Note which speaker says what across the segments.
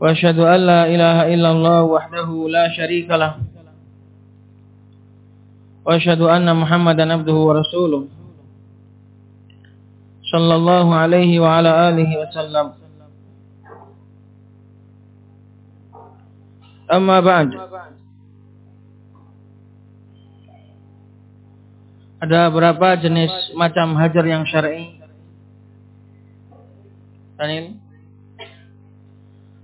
Speaker 1: وأشهد أن لا إله إلا الله وحده لا شريك له وأشهد أن محمدا عبده ورسوله صلى الله عليه وعلى آله وسلم أما بعد Ada berapa jenis macam hajar yang syar'i? Daniel?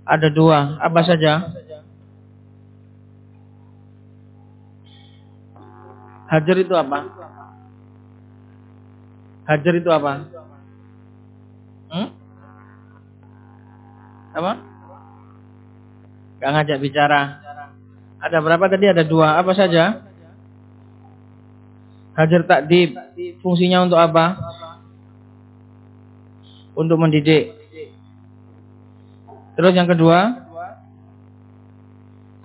Speaker 1: Ada dua. Apa saja? Hajar itu apa? Hajar itu apa? Hmm? Apa? Gak ngajak bicara. Ada berapa tadi? Ada dua. Apa saja? Hajar takdib. Fungsinya untuk apa? Untuk mendidik. Terus yang kedua,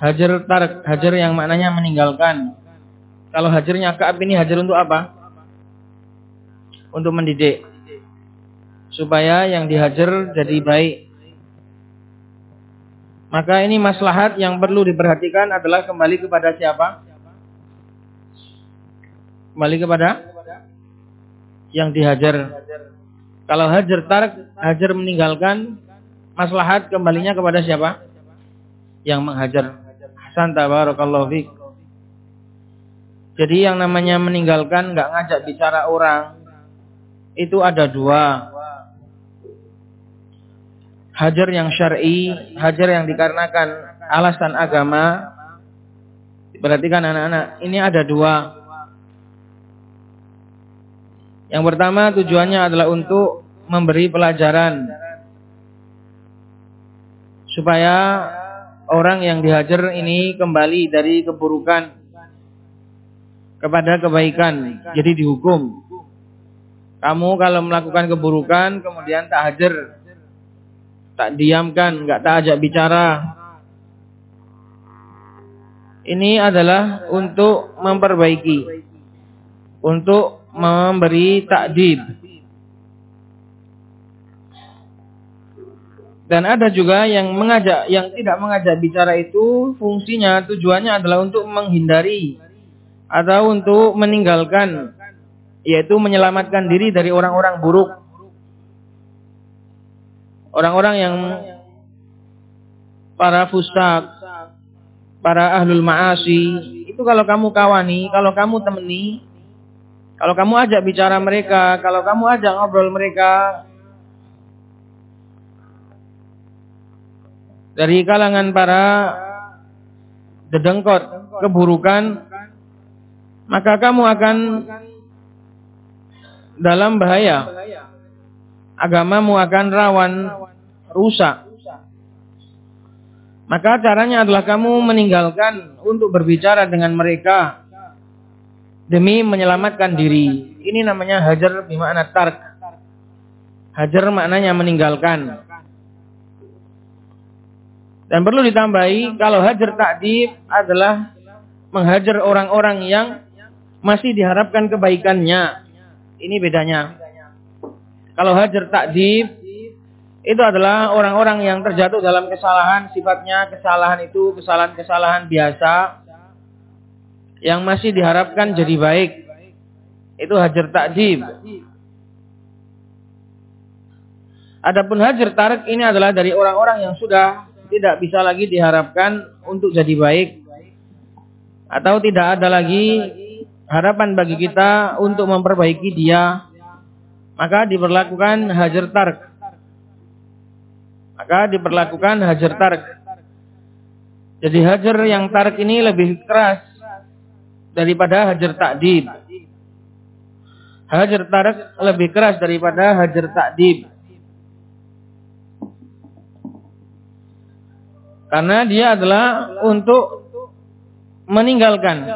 Speaker 1: hajar tarik, hajar yang maknanya meninggalkan. Kalau hajarnya Ka'ab ini hajar untuk apa? Untuk mendidik. Supaya yang dihajar jadi baik. Maka ini maslahat yang perlu diperhatikan adalah kembali kepada siapa? Kembali kepada yang dihajar. Kalau hajar tarik, hajar meninggalkan, maslahat kembalinya kepada siapa? Yang menghajar. Hasan tabarakallahu fiik. Jadi yang namanya meninggalkan nggak ngajak bicara orang itu ada dua. Hajar yang syar'i, hajar yang dikarenakan alasan agama. Perhatikan anak-anak, ini ada dua. Yang pertama tujuannya adalah untuk memberi pelajaran supaya orang yang dihajar ini kembali dari keburukan kepada kebaikan. Jadi dihukum. Kamu kalau melakukan keburukan kemudian tak hajar, tak diamkan, nggak tak ajak bicara. Ini adalah untuk memperbaiki, untuk memberi takdib. Dan ada juga yang mengajak, yang tidak mengajak bicara itu fungsinya, tujuannya adalah untuk menghindari atau untuk meninggalkan, yaitu menyelamatkan diri dari orang-orang buruk. Orang-orang yang para fustak, para ahlul ma'asi, itu kalau kamu kawani, kalau kamu temani, kalau kamu ajak bicara mereka, kalau kamu ajak ngobrol mereka, dari kalangan para dedengkot keburukan maka kamu akan dalam bahaya. Agamamu akan rawan rusak. Maka caranya adalah kamu meninggalkan untuk berbicara dengan mereka demi menyelamatkan diri. Ini namanya hajar bermakna tark. Hajar maknanya meninggalkan dan perlu ditambahi kalau hajar takdib adalah menghajar orang-orang yang masih diharapkan kebaikannya. Ini bedanya. Kalau hajar takdib itu adalah orang-orang yang terjatuh dalam kesalahan, sifatnya kesalahan itu kesalahan-kesalahan biasa yang masih diharapkan jadi baik. Itu hajar takdib. Adapun hajar tarik ini adalah dari orang-orang yang sudah tidak bisa lagi diharapkan untuk jadi baik atau tidak ada lagi harapan bagi kita untuk memperbaiki dia maka diperlakukan hajar tark. Maka diperlakukan hajar tark. Jadi hajar yang tark ini lebih keras daripada hajar takdib hajar tark lebih keras daripada hajar takdib Karena dia adalah untuk meninggalkan.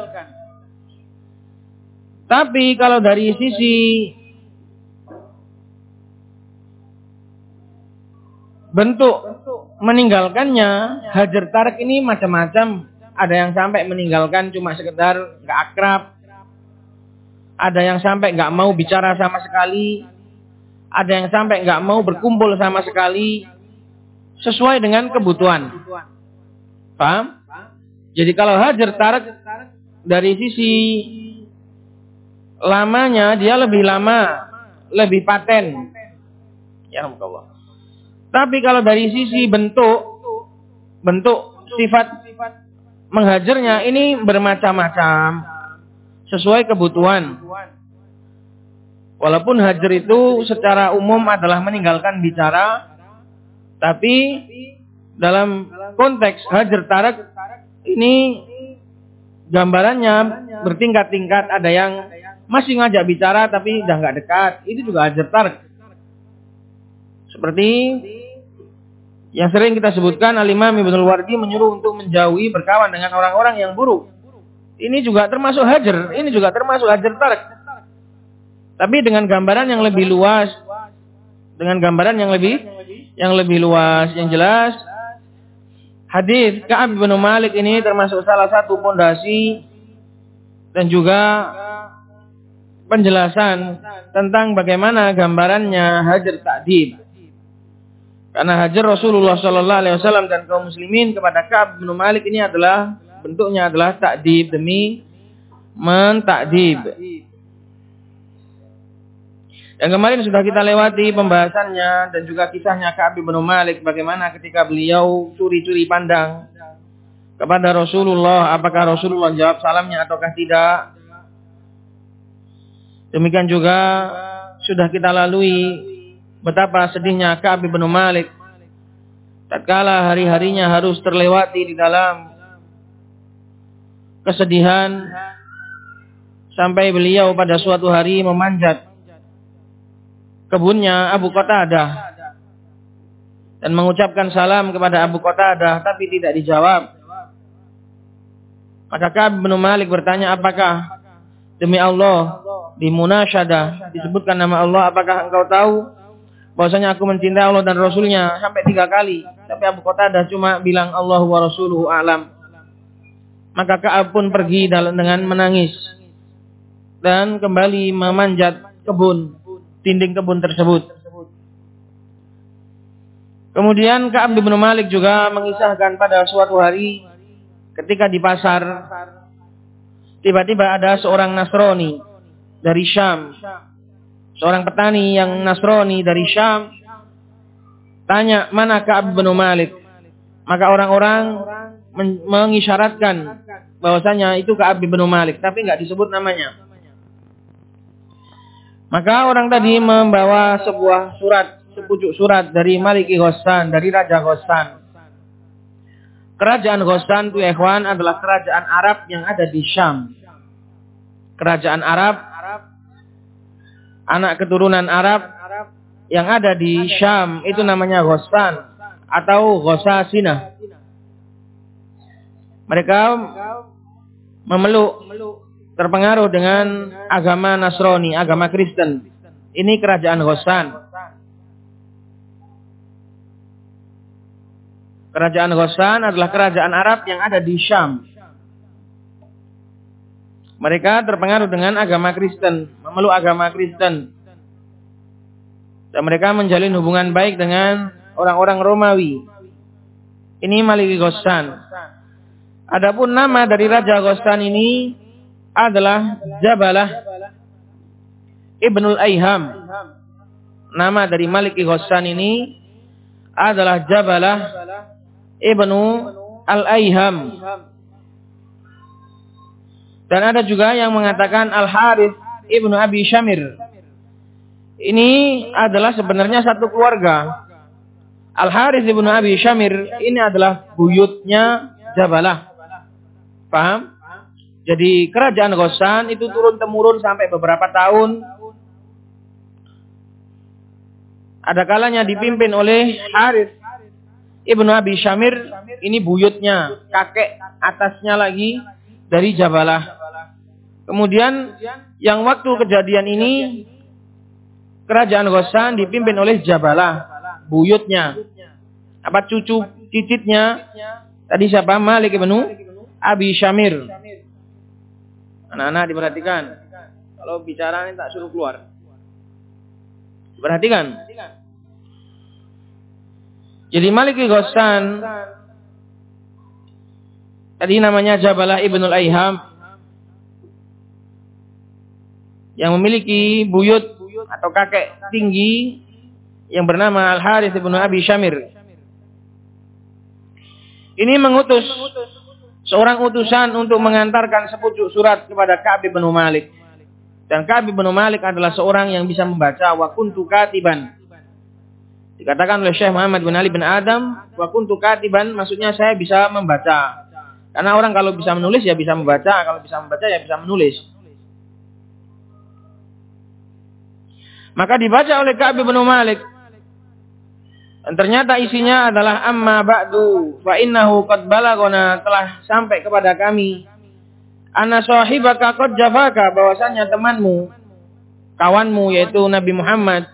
Speaker 1: Tapi kalau dari sisi bentuk meninggalkannya, hajar tarik ini macam-macam. Ada yang sampai meninggalkan cuma sekedar nggak akrab. Ada yang sampai nggak mau bicara sama sekali. Ada yang sampai nggak mau berkumpul sama sekali. Sesuai dengan kebutuhan. Paham? Jadi kalau hajar tarik dari sisi lamanya dia lebih lama, lebih paten. Ya Allah. Tapi kalau dari sisi bentuk, bentuk sifat menghajarnya ini bermacam-macam sesuai kebutuhan. Walaupun hajar itu secara umum adalah meninggalkan bicara, tapi dalam konteks hajar tarak ini gambarannya bertingkat-tingkat. Ada yang masih ngajak bicara tapi udah nggak dekat, itu juga hajar tarak. Seperti yang sering kita sebutkan Al-Imam Wardi menyuruh untuk menjauhi berkawan dengan orang-orang yang buruk. Ini juga termasuk hajar, ini juga termasuk hajar tarik. Tapi dengan gambaran yang lebih luas, dengan gambaran yang lebih yang lebih luas, yang jelas hadis Ka'ab bin Malik ini termasuk salah satu pondasi dan juga penjelasan tentang bagaimana gambarannya hajar takdib. Karena hajar Rasulullah Sallallahu Alaihi Wasallam dan kaum muslimin kepada Ka'ab bin Malik ini adalah bentuknya adalah takdib demi mentakdib. Yang kemarin sudah kita lewati pembahasannya dan juga kisahnya Ka'ab bin Malik. Bagaimana ketika beliau curi-curi pandang kepada Rasulullah apakah Rasulullah jawab salamnya ataukah tidak. Demikian juga sudah kita lalui betapa sedihnya Ka'ab bin Malik. Tatkala hari-harinya harus terlewati di dalam kesedihan sampai beliau pada suatu hari memanjat kebunnya Abu Qatadah dan mengucapkan salam kepada Abu Qatadah tapi tidak dijawab. Maka Ka'ab bin Malik bertanya, "Apakah demi Allah di munasyadah disebutkan nama Allah, apakah engkau tahu bahwasanya aku mencintai Allah dan Rasulnya sampai tiga kali. Tapi Abu Qatadah cuma bilang Allah wa Rasuluhu alam. Maka Ka'ab pun pergi dengan menangis dan kembali memanjat kebun, dinding kebun tersebut. Kemudian Ka'ab bin Malik juga mengisahkan pada suatu hari ketika di pasar tiba-tiba ada seorang Nasrani dari Syam. Seorang petani yang Nasrani dari Syam tanya mana Ka'ab bin Malik? Maka orang-orang mengisyaratkan bahwasanya itu Ka'ab bin Malik tapi nggak disebut namanya maka orang tadi membawa sebuah surat sepucuk surat dari Maliki Ghassan dari Raja Ghassan Kerajaan Ghassan itu ikhwan adalah kerajaan Arab yang ada di Syam. Kerajaan Arab anak keturunan Arab yang ada di Syam itu namanya Ghassan atau Ghassasina. Mereka memeluk terpengaruh dengan agama Nasrani, agama Kristen. Ini kerajaan Ghassan. Kerajaan Ghassan adalah kerajaan Arab yang ada di Syam. Mereka terpengaruh dengan agama Kristen, memeluk agama Kristen. Dan mereka menjalin hubungan baik dengan orang-orang Romawi. Ini Maliki Ghassan. Adapun nama dari Raja Ghassan ini adalah Jabalah Ibnul Aiham. Nama dari Maliki Ghassan ini adalah Jabalah Ibnu Al-Aiham. Dan ada juga yang mengatakan Al-Harith Ibnu Abi Syamir. Ini adalah sebenarnya satu keluarga. Al-Harith Ibnu Abi Syamir ini adalah buyutnya Jabalah. Paham? Jadi kerajaan Ghassan itu turun-temurun sampai beberapa tahun. Ada kalanya dipimpin oleh Harith Ibnu Abi Syamir ini buyutnya, kakek atasnya lagi dari Jabalah. Kemudian yang waktu kejadian ini kerajaan Ghassan dipimpin oleh Jabalah, buyutnya. Apa cucu cicitnya? Tadi siapa? Malik ibnu Abi Syamir. Anak-anak diperhatikan. Kalau bicara ini tak suruh keluar. Perhatikan. Jadi Malik Ghassan tadi namanya Jabalah Ibnul Aiham yang memiliki buyut atau kakek tinggi yang bernama Al Harith ibnu Abi Syamir. Ini mengutus seorang utusan untuk mengantarkan sepucuk surat kepada Ka'ab bin Malik. Dan Ka'ab bin Malik adalah seorang yang bisa membaca wa kuntu katiban. Dikatakan oleh Syekh Muhammad bin Ali bin Adam, wa kuntu katiban maksudnya saya bisa membaca. Karena orang kalau bisa menulis ya bisa membaca, kalau bisa membaca ya bisa menulis. Maka dibaca oleh Ka'ab bin Malik. Dan ternyata isinya adalah amma ba'du fa innahu qad balagona telah sampai kepada kami. Ana sahibaka qad jafaka bahwasanya temanmu kawanmu yaitu Nabi Muhammad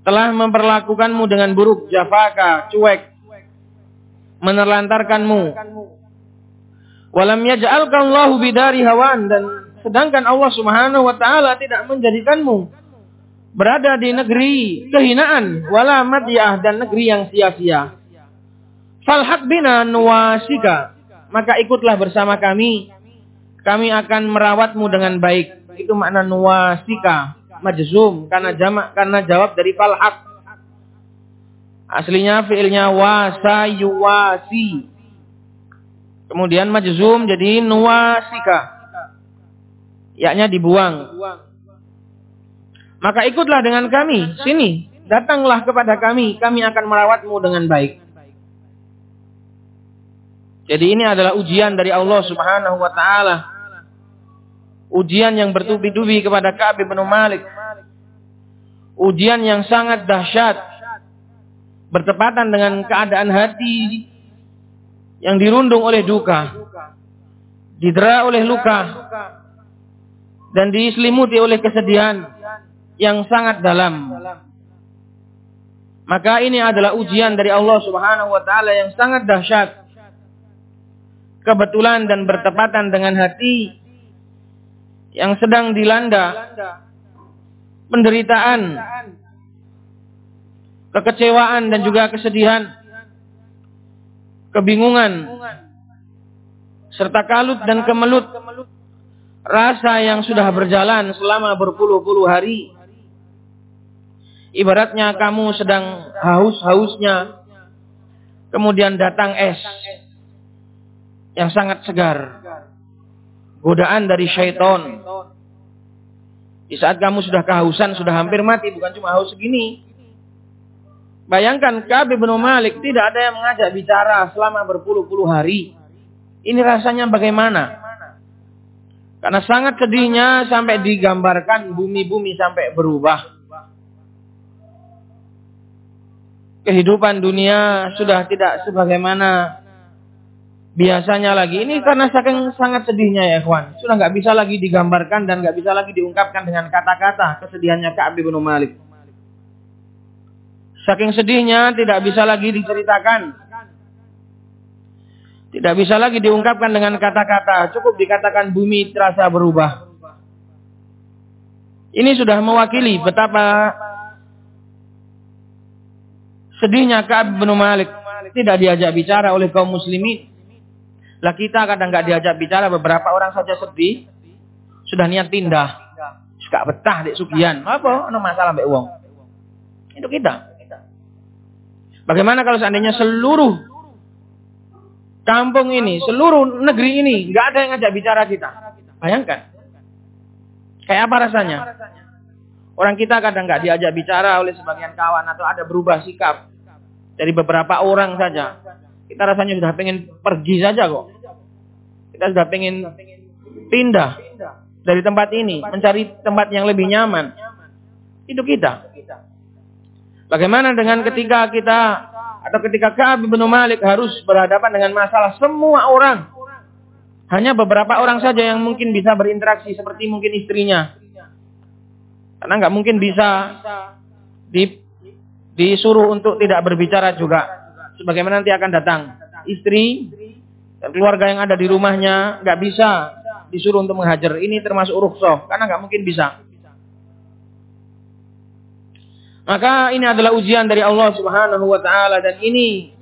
Speaker 1: telah memperlakukanmu dengan buruk, jafaka, cuek, menerlantarkanmu. Walam yaj'alkan Allahu bidari hawan dan sedangkan Allah Subhanahu wa taala tidak menjadikanmu berada di negeri kehinaan, wala madiyah dan negeri yang sia-sia. Falhaq bina nuwasika, maka ikutlah bersama kami. Kami akan merawatmu dengan baik. Itu makna nuwasika majzum karena jamak karena jawab dari falhaq. Aslinya fiilnya wasa yuwasi. Kemudian majzum jadi nuwasika. Yaknya dibuang. Maka ikutlah dengan kami, sini, datanglah kepada kami, kami akan merawatmu dengan baik. Jadi ini adalah ujian dari Allah Subhanahu wa taala Ujian yang bertubi-tubi kepada Ka'ab bin Malik. Ujian yang sangat dahsyat. Bertepatan dengan keadaan hati yang dirundung oleh duka. Didera oleh luka. Dan diselimuti oleh kesedihan yang sangat dalam. Maka ini adalah ujian dari Allah Subhanahu wa taala yang sangat dahsyat. Kebetulan dan bertepatan dengan hati yang sedang dilanda penderitaan, kekecewaan dan juga kesedihan, kebingungan, serta kalut dan kemelut, rasa yang sudah berjalan selama berpuluh-puluh hari. Ibaratnya kamu sedang haus-hausnya, kemudian datang es yang sangat segar godaan dari syaitan. Di saat kamu sudah kehausan, sudah hampir mati, bukan cuma haus segini. Bayangkan Kabe bin Malik tidak ada yang mengajak bicara selama berpuluh-puluh hari. Ini rasanya bagaimana? Karena sangat sedihnya sampai digambarkan bumi-bumi sampai berubah. Kehidupan dunia sudah tidak sebagaimana biasanya lagi. Ini karena saking sangat sedihnya ya ikhwan. Sudah nggak bisa lagi digambarkan dan nggak bisa lagi diungkapkan dengan kata-kata kesedihannya Ka'ab bin Malik. Saking sedihnya tidak bisa lagi diceritakan. Tidak bisa lagi diungkapkan dengan kata-kata. Cukup dikatakan bumi terasa berubah. Ini sudah mewakili betapa sedihnya Ka'ab bin Malik tidak diajak bicara oleh kaum muslimin. Lah kita kadang nggak diajak bicara beberapa orang saja sedih, sudah niat pindah. Suka betah di sugian. Apa? Ada masalah mbak uang. Itu kita. Bagaimana kalau seandainya seluruh kampung ini, seluruh negeri ini, nggak ada yang ngajak bicara kita. Bayangkan. Kayak apa rasanya? Orang kita kadang nggak diajak bicara oleh sebagian kawan atau ada berubah sikap dari beberapa orang saja. Kita rasanya sudah pengen pergi saja kok. Kita sudah pengen pindah dari tempat ini, mencari tempat yang lebih nyaman. Itu kita. Bagaimana dengan ketika kita atau ketika Ka'ab bin Malik harus berhadapan dengan masalah semua orang. Hanya beberapa orang saja yang mungkin bisa berinteraksi seperti mungkin istrinya. Karena nggak mungkin bisa di, disuruh untuk tidak berbicara juga. Sebagaimana nanti akan datang. Istri dan keluarga yang ada di rumahnya nggak bisa disuruh untuk menghajar. Ini termasuk rukhsah karena nggak mungkin bisa. Maka ini adalah ujian dari Allah Subhanahu wa taala dan ini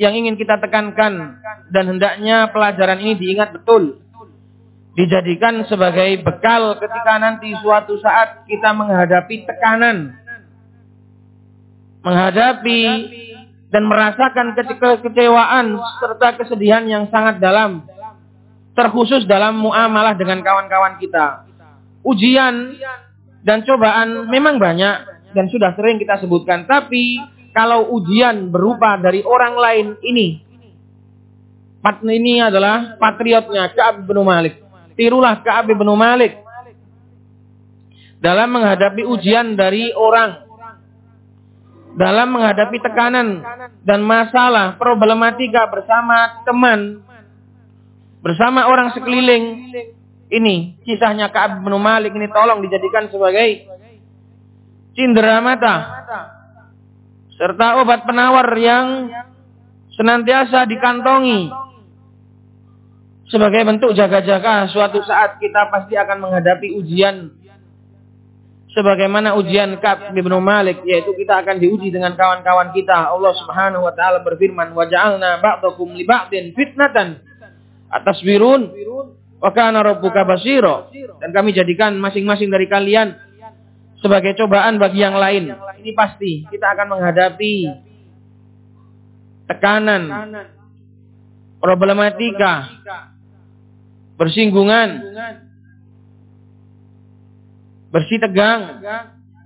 Speaker 1: yang ingin kita tekankan dan hendaknya pelajaran ini diingat betul dijadikan sebagai bekal ketika nanti suatu saat kita menghadapi tekanan, menghadapi dan merasakan kekecewaan serta kesedihan yang sangat dalam, terkhusus dalam muamalah dengan kawan-kawan kita. Ujian dan cobaan memang banyak dan sudah sering kita sebutkan, tapi kalau ujian berupa dari orang lain ini, ini adalah patriotnya Ka'ab bin Malik tirulah Ka'ab bin Malik. Dalam menghadapi ujian dari orang. Dalam menghadapi tekanan dan masalah problematika bersama teman. Bersama orang sekeliling. Ini kisahnya Ka'ab bin Malik ini tolong dijadikan sebagai cindera mata. Serta obat penawar yang senantiasa dikantongi sebagai bentuk jaga-jaga suatu saat kita pasti akan menghadapi ujian sebagaimana ujian Ka'b bin Malik yaitu kita akan diuji dengan kawan-kawan kita. Allah Subhanahu wa taala berfirman, "Wa ja'alna ba'dakum li ba'din fitnatan atasbirun wa kana rabbuka basira." Dan kami jadikan masing-masing dari kalian sebagai cobaan bagi yang lain. Ini pasti kita akan menghadapi tekanan, problematika, bersinggungan, bersih tegang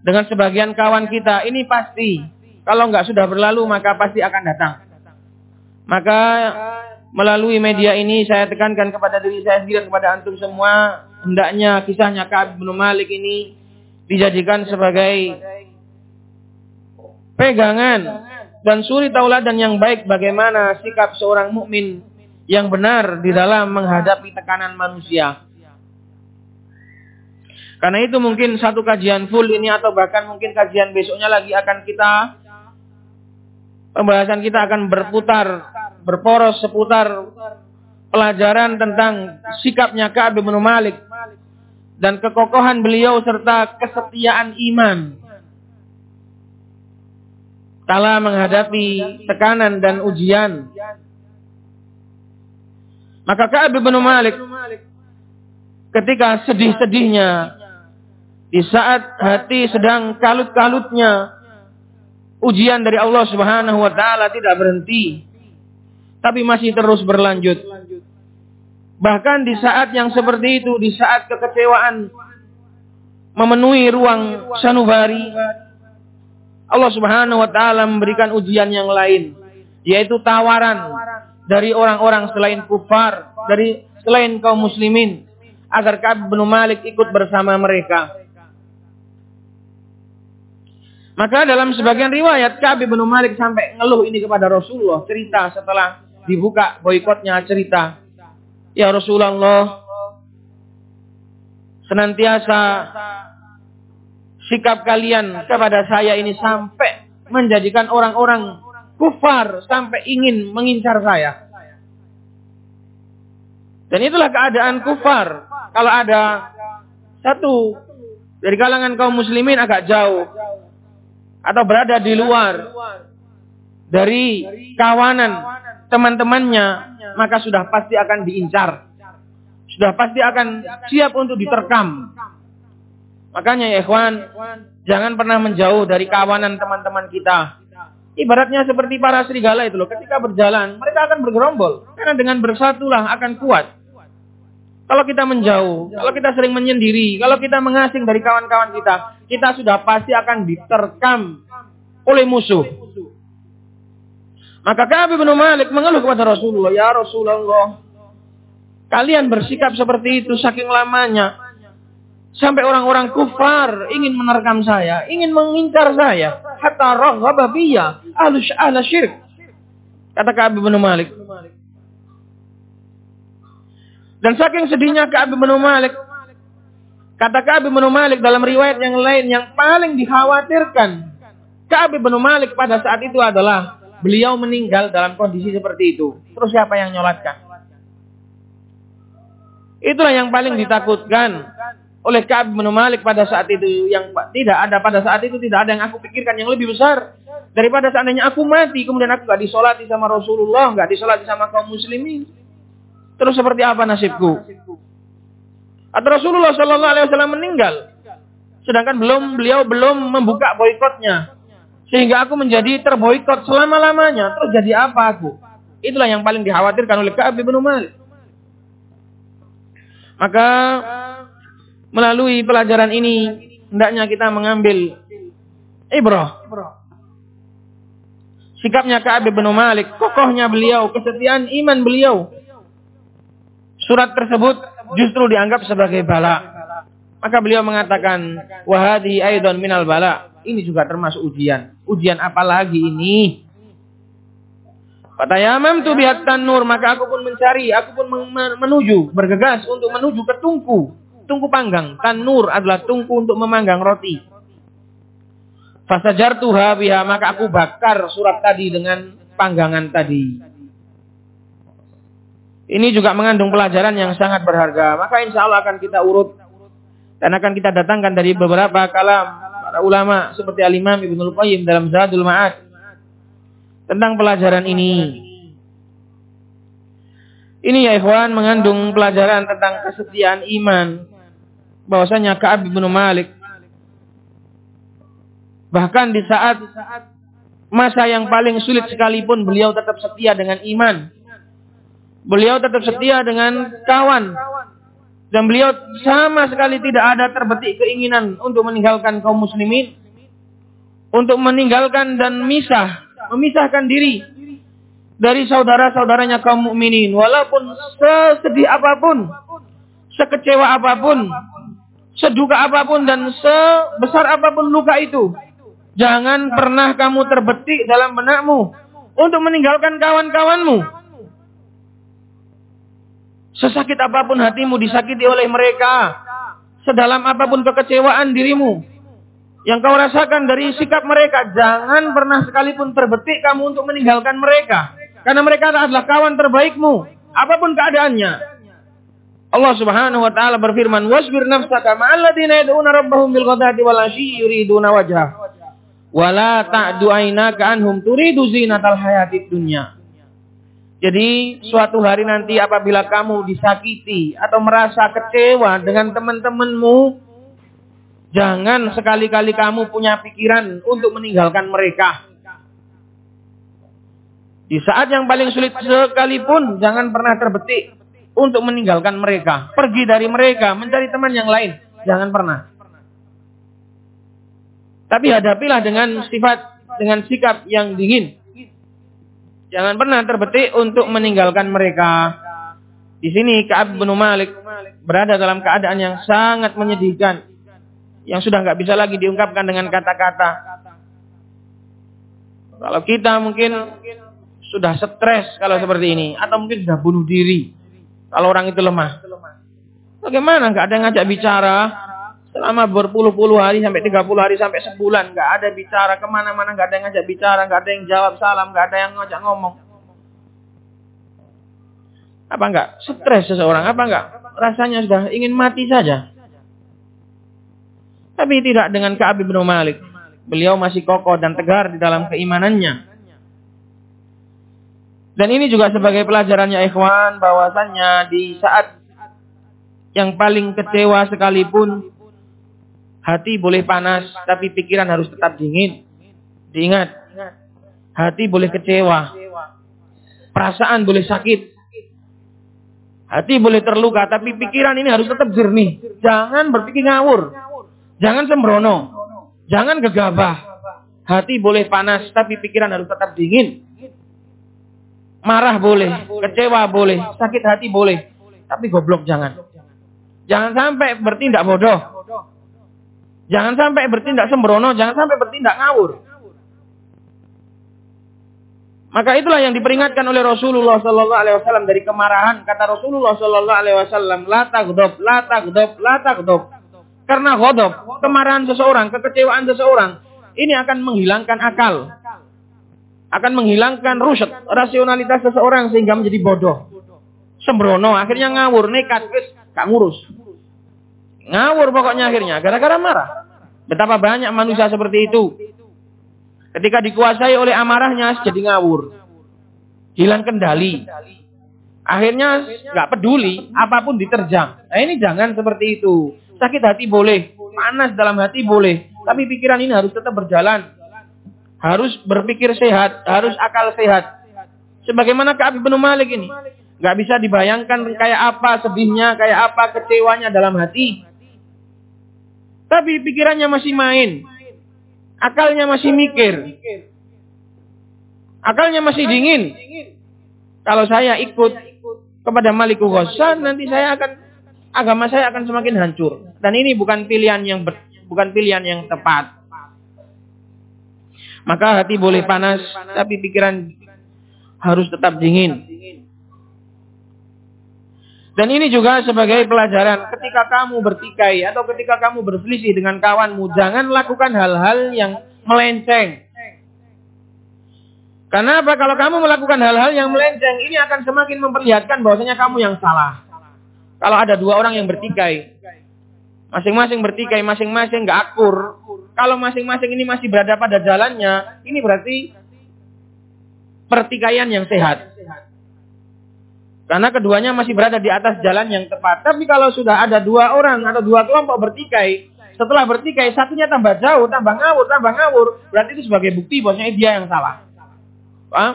Speaker 1: dengan sebagian kawan kita. Ini pasti. Kalau nggak sudah berlalu maka pasti akan datang. Maka melalui media ini saya tekankan kepada diri saya sendiri kepada antum semua hendaknya kisahnya Ka'ab bin Malik ini dijadikan sebagai pegangan dan suri tauladan yang baik bagaimana sikap seorang mukmin yang benar di dalam menghadapi tekanan manusia. Karena itu mungkin satu kajian full ini atau bahkan mungkin kajian besoknya lagi akan kita pembahasan kita akan berputar berporos seputar pelajaran tentang sikapnya Ka'ab bin Malik dan kekokohan beliau serta kesetiaan iman kala menghadapi tekanan dan ujian maka Ka'ab bin Malik ketika sedih-sedihnya di saat hati sedang kalut-kalutnya ujian dari Allah Subhanahu wa taala tidak berhenti tapi masih terus berlanjut. Bahkan di saat yang seperti itu, di saat kekecewaan memenuhi ruang sanubari, Allah Subhanahu wa taala memberikan ujian yang lain, yaitu tawaran dari orang-orang selain kufar, dari selain kaum muslimin, agar Ka'ab bin Malik ikut bersama mereka. Maka dalam sebagian riwayat Ka'ab bin Malik sampai ngeluh ini kepada Rasulullah, cerita setelah dibuka boikotnya cerita. Ya Rasulullah, senantiasa sikap kalian kepada saya ini sampai menjadikan orang-orang kufar sampai ingin mengincar saya. Dan itulah keadaan kufar. Kalau ada satu dari kalangan kaum muslimin agak jauh atau berada di luar dari kawanan teman-temannya, maka sudah pasti akan diincar. Sudah pasti akan siap untuk diterkam. Makanya ya ikhwan, jangan pernah menjauh dari kawanan teman-teman kita. Ibaratnya seperti para serigala itu loh. Ketika berjalan, mereka akan bergerombol. Karena dengan bersatulah akan kuat. Kalau kita menjauh, kalau kita sering menyendiri, kalau kita mengasing dari kawan-kawan kita, kita sudah pasti akan diterkam oleh musuh. Maka Ka'ab bin Malik mengeluh kepada Rasulullah, "Ya Rasulullah, kalian bersikap seperti itu saking lamanya. Sampai orang-orang kufar ingin menerkam saya, ingin mengincar saya. Hatta raghaba biya ahlu ahla syirik. Kata Ka'ab bin Malik. Dan saking sedihnya Ka'ab bin Malik, kata Ka'ab bin Malik dalam riwayat yang lain yang paling dikhawatirkan Ka'ab bin Malik pada saat itu adalah beliau meninggal dalam kondisi seperti itu. Terus siapa yang nyolatkan? Itulah yang paling ditakutkan oleh Ka'ab bin Malik pada saat itu yang tidak ada pada saat itu tidak ada yang aku pikirkan yang lebih besar Daripada seandainya aku mati, kemudian aku gak disolati sama Rasulullah, gak disolati sama kaum muslimin. Terus seperti apa nasibku? Atau Rasulullah Shallallahu Alaihi Wasallam meninggal, sedangkan belum beliau belum membuka boikotnya, sehingga aku menjadi terboikot selama lamanya. Terus jadi apa aku? Itulah yang paling dikhawatirkan oleh Ka'ab bin Malik. Maka melalui pelajaran ini hendaknya kita mengambil ibrah Sikapnya Ka'ab bin Malik, kokohnya beliau, kesetiaan iman beliau. Surat tersebut justru dianggap sebagai bala. Maka beliau mengatakan, wahadi aidon minal bala. Ini juga termasuk ujian. Ujian apa lagi ini? Kata Yamam tu bihat tanur, maka aku pun mencari, aku pun menuju, bergegas untuk menuju ke tungku. Tungku panggang. Tanur adalah tungku untuk memanggang roti. Fasajartuha biha maka aku bakar surat tadi dengan panggangan tadi. Ini juga mengandung pelajaran yang sangat berharga. Maka insya Allah akan kita urut dan akan kita datangkan dari beberapa kalam para ulama seperti Al-Imam Ibnu Qayyim dalam Zadul Ma'ad tentang pelajaran ini. Ini ya ikhwan mengandung pelajaran tentang kesetiaan iman. Bahwasanya Ka'ab bin Malik Bahkan di saat masa yang paling sulit sekalipun beliau tetap setia dengan iman. Beliau tetap setia dengan kawan. Dan beliau sama sekali tidak ada terbetik keinginan untuk meninggalkan kaum muslimin. Untuk meninggalkan dan misah. Memisahkan diri dari saudara-saudaranya kaum mukminin. Walaupun sesedih apa pun. Sekecewa apa pun. Seduka apa pun dan sebesar apa pun luka itu Jangan pernah kamu terbetik dalam benakmu untuk meninggalkan kawan-kawanmu. Sesakit apa pun hatimu disakiti oleh mereka. Sedalam apa pun kekecewaan dirimu. Yang kau rasakan dari sikap mereka. Jangan pernah sekalipun terbetik kamu untuk meninggalkan mereka. Karena mereka adalah kawan terbaikmu. Apa pun keadaannya. Allah Subhanahu wa taala berfirman, "Wasbir nafsaka ma'al ladzina yad'una rabbahum bil ghadati wal 'ashyi yuriduna wajhah." wala ta'du ainaka anhum turidu zinatal hayatid dunya. Jadi suatu hari nanti apabila kamu disakiti atau merasa kecewa dengan teman-temanmu, jangan sekali-kali kamu punya pikiran untuk meninggalkan mereka. Di saat yang paling sulit sekalipun, jangan pernah terbetik untuk meninggalkan mereka. Pergi dari mereka, mencari teman yang lain. Jangan pernah. Tapi hadapilah dengan sifat, dengan sikap yang dingin. Jangan pernah terbetik untuk meninggalkan mereka. Di sini Ka'ab bin Malik berada dalam keadaan yang sangat menyedihkan. Yang sudah nggak bisa lagi diungkapkan dengan kata-kata. Kalau kita mungkin sudah stres kalau seperti ini. Atau mungkin sudah bunuh diri. Kalau orang itu lemah. Bagaimana? Nggak ada yang ngajak bicara. Selama berpuluh-puluh hari sampai 30 hari sampai sebulan nggak ada bicara. Ke mana-mana nggak ada yang ngajak bicara nggak ada yang jawab salam nggak ada yang ngajak ngomong. Apa enggak stres seseorang apa enggak rasanya sudah ingin mati saja. Tapi tidak dengan Ka'ab bin Malik. Beliau masih kokoh dan tegar di dalam keimanannya dan ini juga sebagai pelajarannya ikhwan bahwasannya di saat yang paling kecewa sekalipun Hati boleh panas, tapi pikiran harus tetap dingin. Diingat, hati boleh kecewa. Perasaan boleh sakit. Hati boleh terluka, tapi pikiran ini harus tetap jernih. Jangan berpikir ngawur. Jangan sembrono. Jangan gegabah. Hati boleh panas, tapi pikiran harus tetap dingin. Marah boleh, kecewa boleh, sakit hati boleh. Tapi goblok jangan. Jangan sampai bertindak bodoh. Jangan sampai bertindak sembrono, jangan sampai bertindak ngawur. Maka itulah yang diperingatkan oleh Rasulullah Sallallahu Alaihi Wasallam dari kemarahan. Kata Rasulullah Sallallahu Alaihi Wasallam, la tagdob, la tagdob, la tagdob. Karena godob, kemarahan seseorang, kekecewaan seseorang, ini akan menghilangkan akal. Akan menghilangkan rusak, rasionalitas seseorang sehingga menjadi bodoh. Sembrono, akhirnya ngawur, nekat, wis gak ngurus. Ngawur pokoknya akhirnya, gara-gara marah. Betapa banyak manusia seperti itu. Ketika dikuasai oleh amarahnya, jadi ngawur. Hilang kendali. Akhirnya nggak peduli, apa pun diterjang. Nah ini jangan seperti itu. Sakit hati boleh, panas dalam hati boleh, tapi pikiran ini harus tetap berjalan. Harus berpikir sehat, harus akal sehat. Sebagaimana Ka'ab bin Malik ini. Gak bisa dibayangkan kayak apa sedihnya, kayak apa kecewanya dalam hati. Tapi pikirannya masih main. Akalnya masih mikir. Akalnya masih dingin. Kalau saya ikut kepada Malikul Ghassan, nanti saya akan agama saya akan semakin hancur. Dan ini bukan pilihan yang bukan pilihan yang tepat. Maka hati boleh panas, tapi pikiran harus tetap dingin. Dan ini juga sebagai pelajaran ketika kamu bertikai atau ketika kamu berselisih dengan kawanmu, jangan lakukan hal-hal yang melenceng. Karena apa? Kalau kamu melakukan hal-hal yang melenceng, ini akan semakin memperlihatkan bahwasanya kamu yang salah. Kalau ada dua orang yang bertikai, masing-masing bertikai, masing-masing nggak akur. Kalau masing-masing ini masih berada pada jalannya, ini berarti pertikaian yang sehat. Karena keduanya masih berada di atas jalan yang tepat. Tapi kalau sudah ada dua orang atau dua kelompok bertikai, setelah bertikai satunya tambah jauh, tambah ngawur, tambah ngawur, berarti itu sebagai bukti bahwasanya dia yang salah. Paham?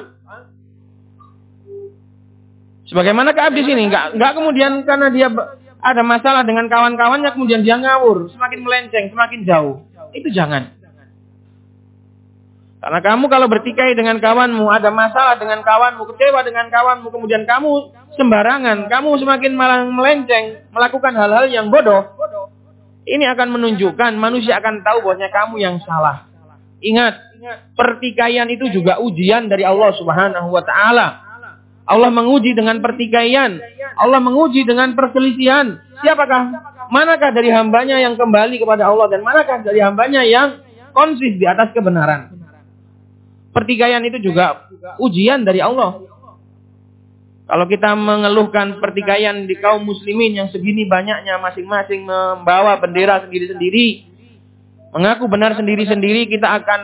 Speaker 1: Sebagaimana Kaab di sini, enggak enggak kemudian karena dia ada masalah dengan kawan-kawannya kemudian dia ngawur, semakin melenceng, semakin jauh. Itu jangan. Karena kamu kalau bertikai dengan kawanmu, ada masalah dengan kawanmu, kecewa dengan kawanmu, kemudian kamu sembarangan, kamu semakin malah melenceng, melakukan hal-hal yang bodoh. Ini akan menunjukkan manusia akan tahu bahwasanya kamu yang salah. Ingat, pertikaian itu juga ujian dari Allah Subhanahu wa taala. Allah menguji dengan pertikaian. Allah menguji dengan perselisihan. Siapakah? Manakah dari hambanya yang kembali kepada Allah dan manakah dari hambanya yang konsis di atas kebenaran? Pertikaian itu juga ujian dari Allah. Kalau kita mengeluhkan pertikaian di kaum muslimin yang segini banyaknya masing-masing membawa bendera sendiri-sendiri, mengaku benar sendiri-sendiri, kita akan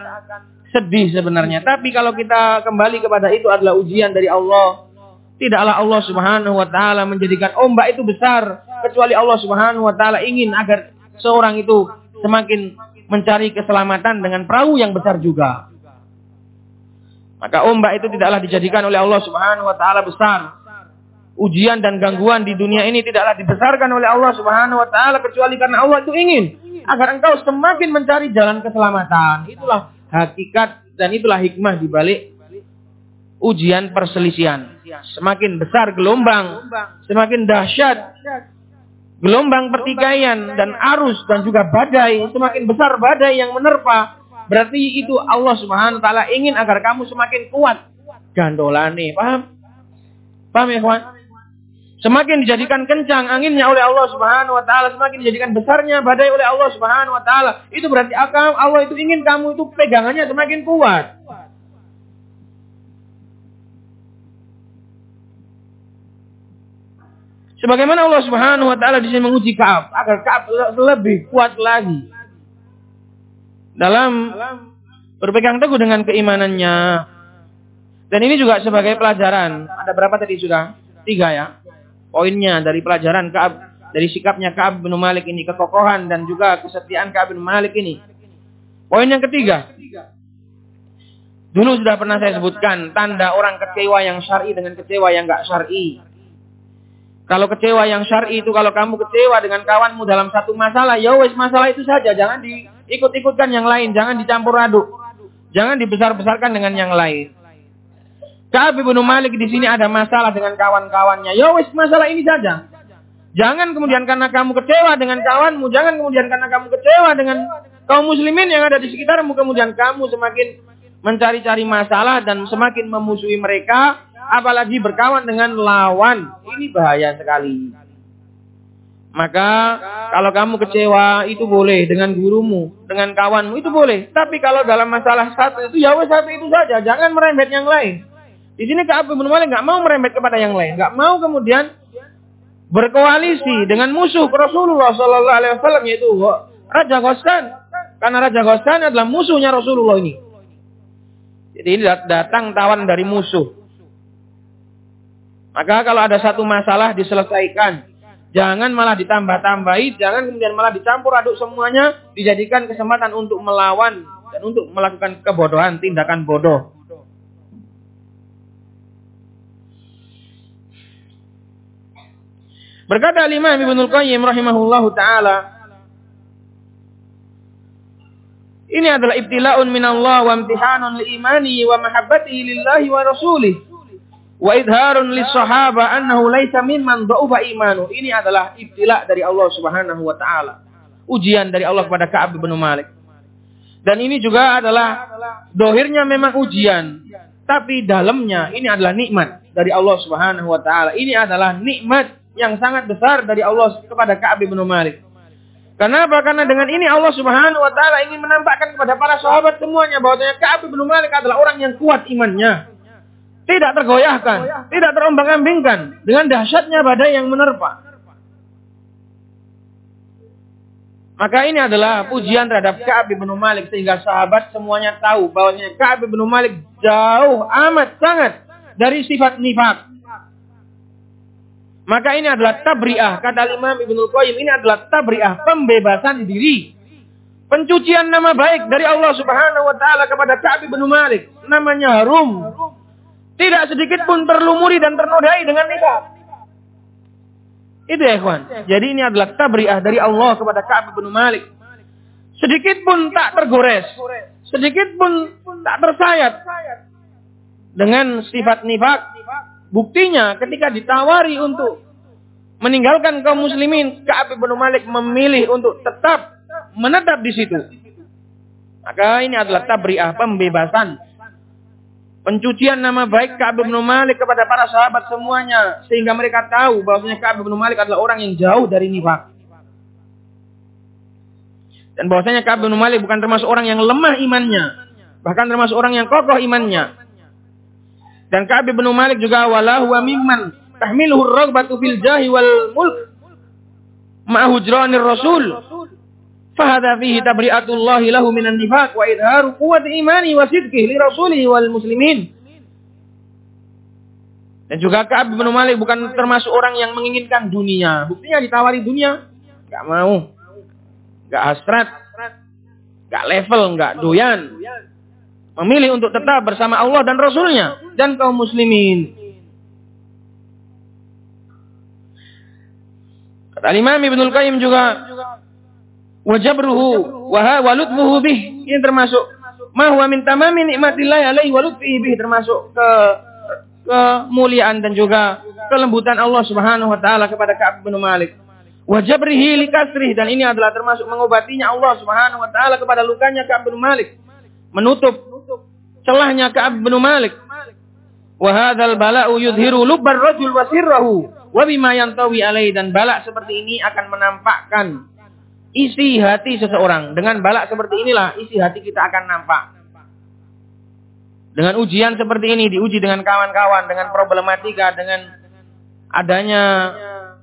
Speaker 1: sedih sebenarnya. Tapi kalau kita kembali kepada itu adalah ujian dari Allah. Tidaklah Allah Subhanahu wa taala menjadikan ombak itu besar kecuali Allah Subhanahu wa taala ingin agar seorang itu semakin mencari keselamatan dengan perahu yang besar juga. Maka ombak itu tidaklah dijadikan oleh Allah Subhanahu wa taala besar. Ujian dan gangguan di dunia ini tidaklah dibesarkan oleh Allah Subhanahu wa taala kecuali karena Allah itu ingin agar engkau semakin mencari jalan keselamatan. Itulah hakikat dan itulah hikmah di balik ujian perselisihan. Semakin besar gelombang, semakin dahsyat gelombang pertikaian dan arus dan juga badai, semakin besar badai yang menerpa, berarti itu Allah Subhanahu wa taala ingin agar kamu semakin kuat gandolane, paham? Paham ya, kawan? Semakin dijadikan kencang anginnya oleh Allah Subhanahu wa taala, semakin dijadikan besarnya badai oleh Allah Subhanahu wa taala. Itu berarti akal Allah itu ingin kamu itu pegangannya semakin kuat. Sebagaimana Allah Subhanahu wa taala di sini menguji Ka'ab agar Ka'ab lebih kuat lagi dalam berpegang teguh dengan keimanannya. Dan ini juga sebagai pelajaran. Ada berapa tadi sudah? Tiga ya. Poinnya dari pelajaran Ka'ab dari sikapnya Ka'ab bin Malik ini kekokohan dan juga kesetiaan Ka'ab bin Malik ini. Poin yang ketiga. Dulu sudah pernah saya sebutkan tanda orang kecewa yang syar'i dengan kecewa yang enggak syar'i. Kalau kecewa yang syar'i itu kalau kamu kecewa dengan kawanmu dalam satu masalah, ya wes masalah itu saja, jangan diikut-ikutkan yang lain, jangan dicampur aduk. Jangan dibesar-besarkan dengan yang lain. Ka'ab bin Malik di sini ada masalah dengan kawan-kawannya. Ya wes masalah ini saja. Jangan kemudian karena kamu kecewa dengan kawanmu, jangan kemudian karena kamu kecewa dengan kaum muslimin yang ada di sekitarmu, kemudian kamu semakin mencari-cari masalah dan semakin memusuhi mereka, apalagi berkawan dengan lawan. Ini bahaya sekali. Maka kalau kamu kecewa itu boleh dengan gurumu, dengan kawanmu itu boleh. Tapi kalau dalam masalah satu itu ya wes satu itu saja, jangan merembet yang lain. Di sini Ka'ab bin Malik nggak mau merembet kepada yang lain, nggak mau kemudian berkoalisi dengan musuh Rasulullah Sallallahu Alaihi Wasallam yaitu Raja Ghassan. Karena Raja Ghassan adalah musuhnya Rasulullah ini. Jadi ini datang tawan dari musuh. Maka kalau ada satu masalah diselesaikan, Jangan malah ditambah-tambahi, jangan kemudian malah dicampur aduk semuanya, dijadikan kesempatan untuk melawan dan untuk melakukan kebodohan, tindakan bodoh. Berkata Imam Ibnu Qayyim rahimahullahu taala, ini adalah ibtila'un minallah wa imtihanun li imani wa mahabbatihi lillahi wa rasulih wa idharun lis sahaba annahu laisa mimman dha'ufa imanu. Ini adalah ibtila dari Allah Subhanahu wa taala. Ujian dari Allah kepada Ka'ab bin Malik. Dan ini juga adalah dohirnya memang ujian, tapi dalamnya ini adalah nikmat dari Allah Subhanahu wa taala. Ini adalah nikmat yang sangat besar dari Allah kepada Ka'ab bin Malik. Kenapa? Karena dengan ini Allah Subhanahu wa taala ingin menampakkan kepada para sahabat semuanya bahwasanya Ka'ab bin Malik adalah orang yang kuat imannya tidak tergoyahkan, tidak terombang-ambingkan dengan dahsyatnya badai yang menerpa. Maka ini adalah pujian terhadap Ka'ab bin Malik sehingga sahabat semuanya tahu bahwasanya Ka'ab bin Malik jauh amat sangat dari sifat nifak. Maka ini adalah tabriah kata Imam Ibnu Qayyim ini adalah tabriah pembebasan diri. Pencucian nama baik dari Allah Subhanahu wa taala kepada Ka'ab bin Malik. Namanya harum. Tidak sedikit pun terlumuri dan ternodai dengan nikah. Itu ya kawan. Jadi ini adalah tabriah dari Allah kepada Ka'ab bin Malik. Sedikit pun tak tergores. Sedikit pun tak tersayat. Dengan sifat nifak. Buktinya ketika ditawari untuk meninggalkan kaum muslimin, Ka'ab bin Malik memilih untuk tetap menetap di situ. Maka ini adalah tabriah pembebasan Pencucian nama baik Ka'ab bin Malik kepada para sahabat semuanya. Sehingga mereka tahu bahwasanya Ka'ab bin Malik adalah orang yang jauh dari nifak. Dan bahwasanya Ka'ab bin Malik bukan termasuk orang yang lemah imannya. Bahkan termasuk orang yang kokoh imannya. Dan Ka'ab bin Malik juga walahu wa mimman tahmiluhu ragbatu fil jahi wal mulk ma'hujranir rasul Fahada fihi tabri'atullahi lahu minan nifaq wa idharu quwwati imani wa sidqih li rasulihi wal muslimin. Dan juga Ka'ab bin Malik bukan termasuk orang yang menginginkan dunia. Buktinya ditawari dunia, gak mau. Gak hasrat, gak level, gak doyan. Memilih untuk tetap bersama Allah dan Rasulnya dan kaum muslimin. Kata Imam Ibnul Qayyim juga wajabruhu wa walutfuhu bih. Ini termasuk. Ma huwa min tamami nikmatillah alaihi wa lutfihi bih. Termasuk ke kemuliaan dan juga kelembutan Allah Subhanahu wa taala kepada Ka'ab bin Malik. Wajabrihi likasrih dan ini adalah termasuk mengobatinya Allah Subhanahu wa taala kepada lukanya Ka'ab bin Malik. Menutup celahnya Ka'ab bin Malik. Wa hadzal bala'u yudhiru lubbar rajul wa sirrahu wa bima yantawi alaihi. Dan balak seperti ini akan menampakkan isi hati seseorang. Dengan balak seperti inilah isi hati kita akan nampak. Dengan ujian seperti ini, diuji dengan kawan-kawan, dengan problematika, dengan adanya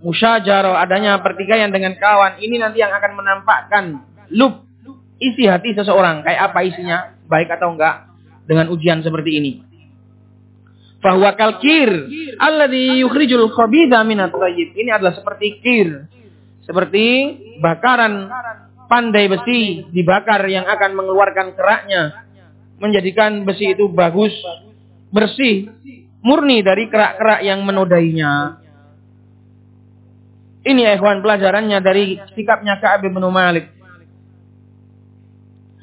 Speaker 1: musyajarah, adanya pertikaian dengan kawan, ini nanti yang akan menampakkan lub isi hati seseorang. Kayak apa isinya, baik atau enggak, dengan ujian seperti ini. Fahuwa kalkir, alladhi yukhrijul khabitha minat Ini adalah seperti kir, seperti bakaran pandai besi dibakar yang akan mengeluarkan keraknya. Menjadikan besi itu bagus, bersih, murni dari kerak-kerak yang menodainya. Ini ikhwan pelajarannya dari sikapnya Ka'ab bin Malik.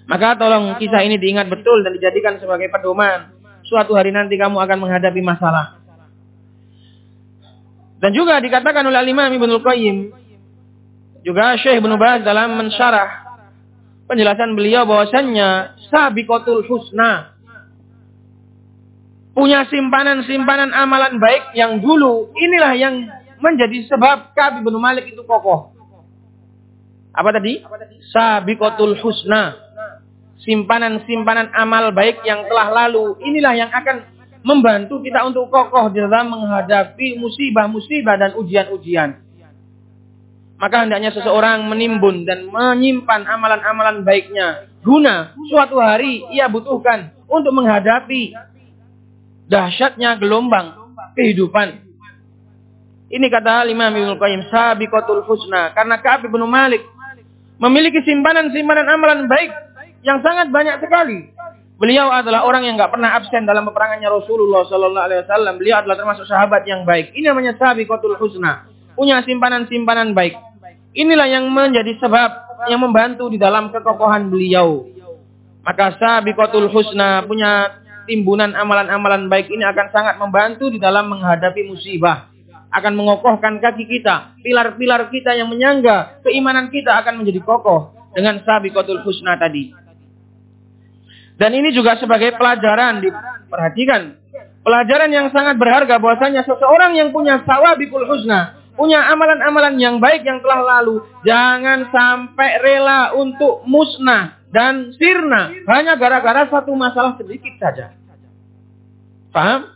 Speaker 1: Maka tolong kisah ini diingat betul dan dijadikan sebagai pedoman. Suatu hari nanti kamu akan menghadapi masalah. Dan juga dikatakan oleh Imam Ibnu Qayyim juga Syekh Ibn Baz dalam mensyarah penjelasan beliau bahwasannya sabiqatul husna punya simpanan-simpanan amalan baik yang dulu. Inilah yang menjadi sebab Ka'ab bin Malik itu kokoh. Apa tadi? Sabiqatul husna. Simpanan-simpanan amal baik yang telah lalu. Inilah yang akan membantu kita untuk kokoh dalam menghadapi musibah-musibah dan ujian-ujian. Maka hendaknya seseorang menimbun dan menyimpan amalan-amalan baiknya. Guna suatu hari ia butuhkan untuk menghadapi dahsyatnya gelombang kehidupan. Ini kata Imam Ibnu Qayyim sabiqatul husna karena Ka'ab bin Malik memiliki simpanan-simpanan amalan baik yang sangat banyak sekali. Beliau adalah orang yang nggak pernah absen dalam peperangannya Rasulullah Sallallahu Alaihi Wasallam. Beliau adalah termasuk sahabat yang baik. Ini namanya sabiqatul husna. Punya simpanan-simpanan baik. Inilah yang menjadi sebab yang membantu di dalam kekokohan beliau. Maka sabiqatul husna punya timbunan amalan-amalan baik ini akan sangat membantu di dalam menghadapi musibah akan mengokohkan kaki kita, pilar-pilar kita yang menyangga, keimanan kita akan menjadi kokoh dengan sabiqatul husna tadi. Dan ini juga sebagai pelajaran diperhatikan. Pelajaran yang sangat berharga bahwasanya seseorang yang punya sawabikul husna, punya amalan-amalan yang baik yang telah lalu, jangan sampai rela untuk musnah dan sirna hanya gara-gara satu masalah sedikit saja. Paham?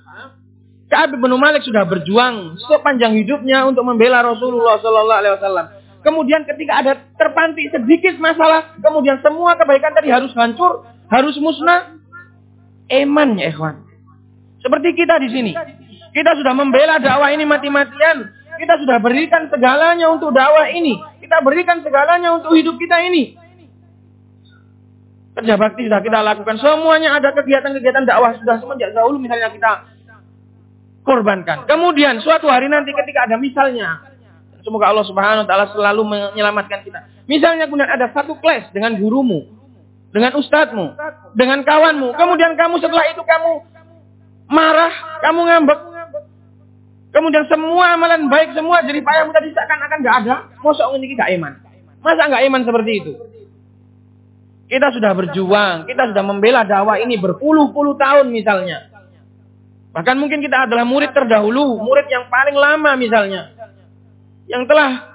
Speaker 1: Ka'ab bin Malik sudah berjuang sepanjang hidupnya untuk membela Rasulullah Sallallahu Alaihi Wasallam. Kemudian ketika ada terpantik sedikit masalah, kemudian semua kebaikan tadi harus hancur, harus musnah. Eman ya ikhwan. Seperti kita di sini. Kita sudah membela dakwah ini mati-matian. Kita sudah berikan segalanya untuk dakwah ini. Kita berikan segalanya untuk hidup kita ini. Kerja bakti sudah kita lakukan. Semuanya ada kegiatan-kegiatan dakwah sudah semenjak dahulu. Misalnya kita korbankan. Kemudian suatu hari nanti ketika ada misalnya, semoga Allah Subhanahu wa taala selalu menyelamatkan kita. Misalnya kemudian ada satu kelas dengan gurumu, dengan ustadzmu, dengan kawanmu. Kemudian kamu setelah itu kamu marah, kamu ngambek. Kemudian semua amalan baik semua jadi payahmu tadi seakan-akan nggak ada. Mosok ini gak iman. Masa nggak iman seperti itu? Kita sudah berjuang, kita sudah membela dakwah ini berpuluh-puluh tahun misalnya. Bahkan mungkin kita adalah murid terdahulu, murid yang paling lama misalnya. Yang telah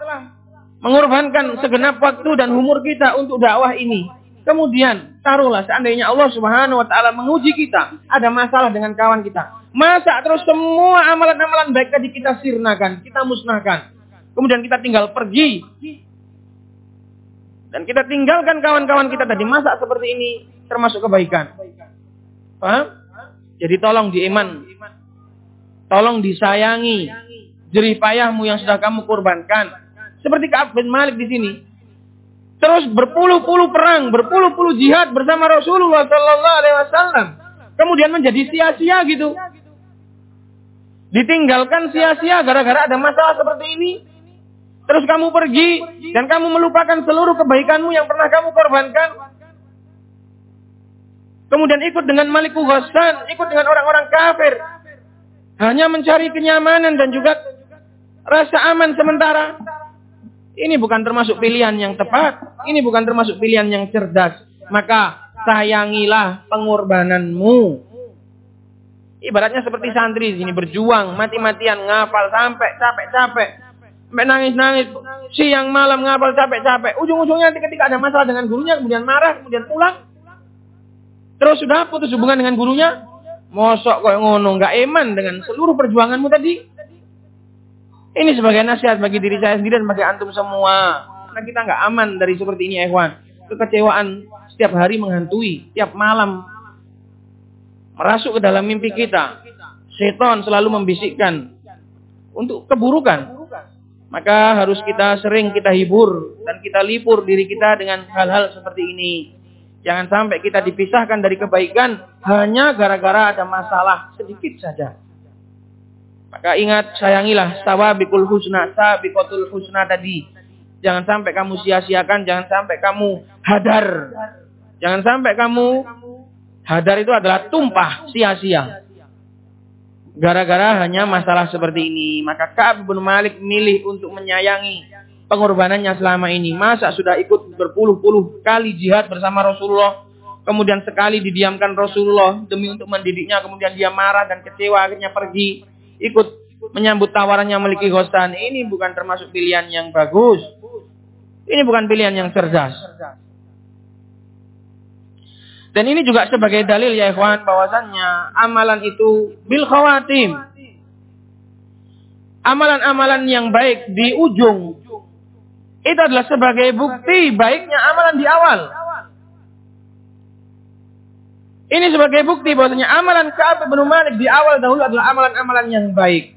Speaker 1: mengorbankan segenap waktu dan umur kita untuk dakwah ini. Kemudian, taruhlah seandainya Allah Subhanahu wa taala menguji kita, ada masalah dengan kawan kita. Masa terus semua amalan-amalan baik tadi kita sirnakan, kita musnahkan. Kemudian kita tinggal pergi. Dan kita tinggalkan kawan-kawan kita tadi. Masa seperti ini termasuk kebaikan. Paham? Jadi tolong diiman. Tolong disayangi. Jerih payahmu yang sudah kamu korbankan. Seperti Ka'ab bin Malik di sini. Terus berpuluh-puluh perang, berpuluh-puluh jihad bersama Rasulullah Sallallahu Alaihi Wasallam. Kemudian menjadi sia-sia gitu. Ditinggalkan sia-sia gara-gara ada masalah seperti ini. Terus kamu pergi dan kamu melupakan seluruh kebaikanmu yang pernah kamu korbankan. Kemudian ikut dengan Maliku Ghassan, ikut dengan orang-orang kafir. Hanya mencari kenyamanan dan juga rasa aman sementara. Ini bukan termasuk pilihan yang tepat. Ini bukan termasuk pilihan yang cerdas. Maka sayangilah pengorbananmu. Ibaratnya seperti santri sini berjuang, mati-matian ngapal sampai capek-capek. Sampai nangis-nangis, siang malam ngapal capek-capek. Ujung-ujungnya ketika ada masalah dengan gurunya, kemudian marah, kemudian pulang. Terus sudah putus hubungan dengan gurunya? Mosok kok ngono, nggak eman dengan seluruh perjuanganmu tadi. Ini sebagai nasihat bagi diri saya sendiri dan bagi antum semua. Karena kita nggak aman dari seperti ini, Ikhwan. Kekecewaan setiap hari menghantui, setiap malam merasuk ke dalam mimpi kita. Seton selalu membisikkan untuk keburukan. Maka harus kita sering kita hibur dan kita lipur diri kita dengan hal-hal seperti ini. Jangan sampai kita dipisahkan dari kebaikan hanya gara-gara ada masalah sedikit saja. Maka ingat sayangilah sawabikul husna, sabikotul husna tadi. Jangan sampai kamu sia-siakan, jangan sampai kamu hadar. Jangan sampai kamu hadar itu adalah tumpah sia-sia. Gara-gara hanya masalah seperti ini. Maka Ka'ab bin Malik milih untuk menyayangi pengorbanannya selama ini. Masa sudah ikut berpuluh-puluh kali jihad bersama Rasulullah. kemudian sekali didiamkan Rasulullah demi untuk mendidiknya, kemudian dia marah dan kecewa, akhirnya pergi ikut menyambut tawarannya memiliki Ghostan. Ini bukan termasuk pilihan yang bagus. Ini bukan pilihan yang cerdas. Dan ini juga sebagai dalil ya ikhwan bahwasannya amalan itu bil khawatim. Amalan-amalan yang baik di ujung itu adalah sebagai bukti baiknya amalan di awal. Ini sebagai bukti bahwasanya amalan Ka'ab bin Malik di awal dahulu adalah amalan-amalan yang baik.